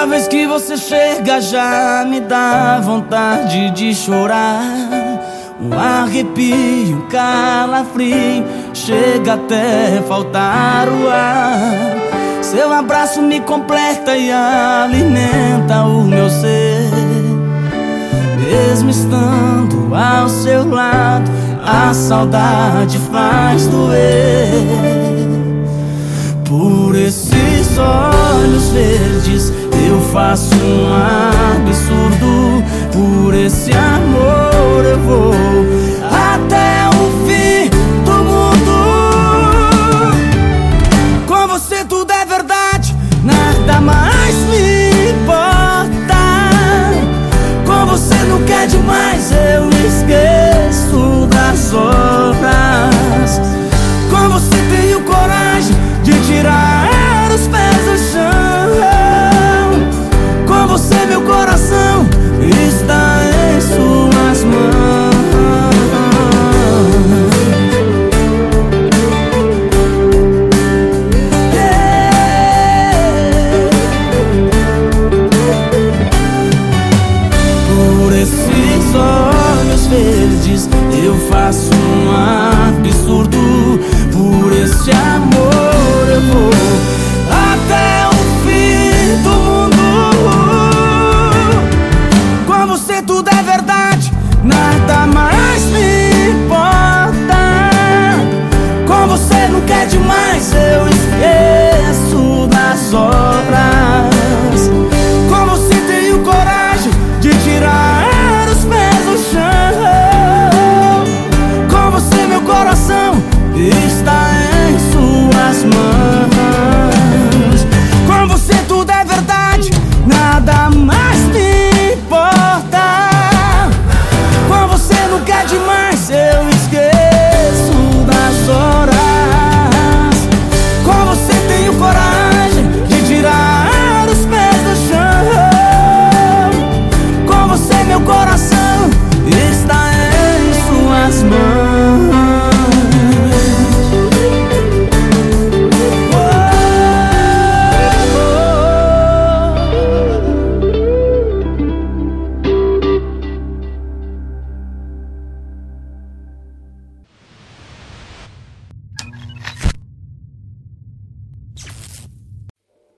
Depois que você chega já me dá vontade de chorar. Um arrepio, um calafrio Chega até faltar o ar. Seu abraço me completa e alimenta o meu ser. Mesmo estando ao seu lado A saudade faz doer. Por esses olhos verdes faço um absurdo por esse amor. Eu vou até o fim do mundo. Com você tudo é verdade nada mais me importa. Com você nunca é demais eu esqueço. faço um absurdo por esse amor. Eu vou até o fim do mundo. Com você tudo é verdade, nada mais me importa. Com você nunca é demais, eu estou.